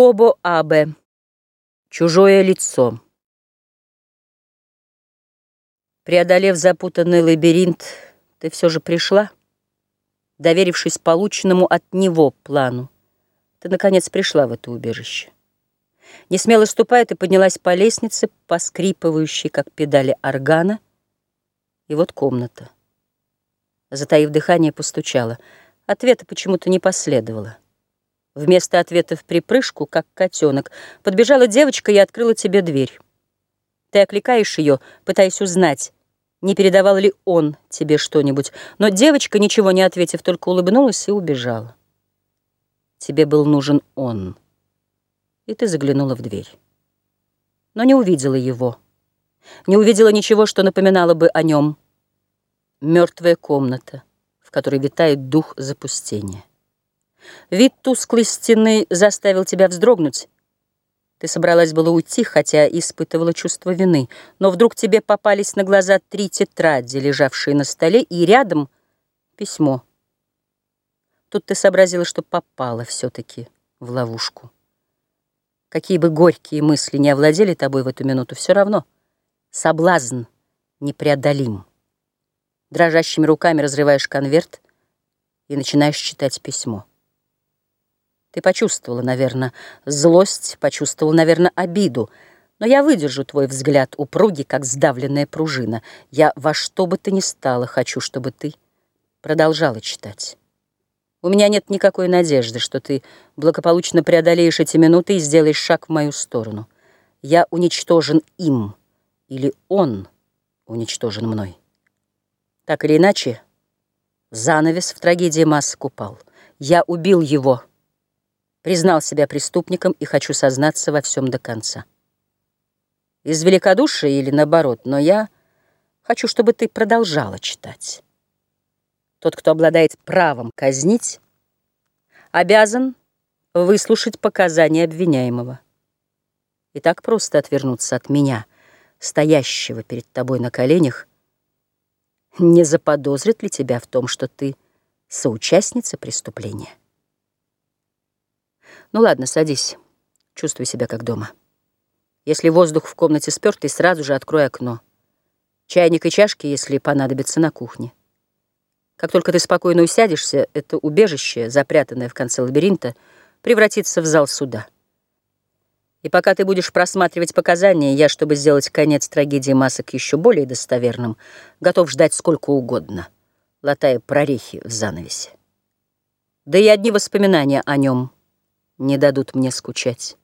Якобо Абе. Чужое лицо. Преодолев запутанный лабиринт, ты все же пришла, доверившись полученному от него плану. Ты, наконец, пришла в это убежище. Не смело ступая, ты поднялась по лестнице, поскрипывающей, как педали органа, и вот комната. Затаив дыхание, постучала. Ответа почему-то не последовало. Вместо ответа в припрыжку, как котенок, подбежала девочка и открыла тебе дверь. Ты окликаешь ее, пытаясь узнать, не передавал ли он тебе что-нибудь, но девочка, ничего не ответив, только улыбнулась и убежала. Тебе был нужен он, и ты заглянула в дверь. Но не увидела его, не увидела ничего, что напоминало бы о нем. Мертвая комната, в которой витает дух запустения. Вид тусклой стены заставил тебя вздрогнуть. Ты собралась было уйти, хотя испытывала чувство вины, но вдруг тебе попались на глаза три тетради, лежавшие на столе, и рядом письмо. Тут ты сообразила, что попала все-таки в ловушку. Какие бы горькие мысли не овладели тобой в эту минуту, все равно соблазн непреодолим. Дрожащими руками разрываешь конверт и начинаешь читать письмо. Ты почувствовала, наверное, злость, почувствовала, наверное, обиду. Но я выдержу твой взгляд упругий, как сдавленная пружина. Я во что бы ты ни стала хочу, чтобы ты продолжала читать. У меня нет никакой надежды, что ты благополучно преодолеешь эти минуты и сделаешь шаг в мою сторону. Я уничтожен им, или он уничтожен мной. Так или иначе, занавес в трагедии масок упал. Я убил его признал себя преступником и хочу сознаться во всем до конца. Из великодушия или наоборот, но я хочу, чтобы ты продолжала читать. Тот, кто обладает правом казнить, обязан выслушать показания обвиняемого. И так просто отвернуться от меня, стоящего перед тобой на коленях, не заподозрит ли тебя в том, что ты соучастница преступления? Ну ладно, садись. Чувствуй себя как дома. Если воздух в комнате спёртый, сразу же открой окно. Чайник и чашки, если понадобится, на кухне. Как только ты спокойно усядешься, это убежище, запрятанное в конце лабиринта, превратится в зал суда. И пока ты будешь просматривать показания, я, чтобы сделать конец трагедии масок еще более достоверным, готов ждать сколько угодно, латая прорехи в занавесе. Да и одни воспоминания о нем — не дадут мне скучать.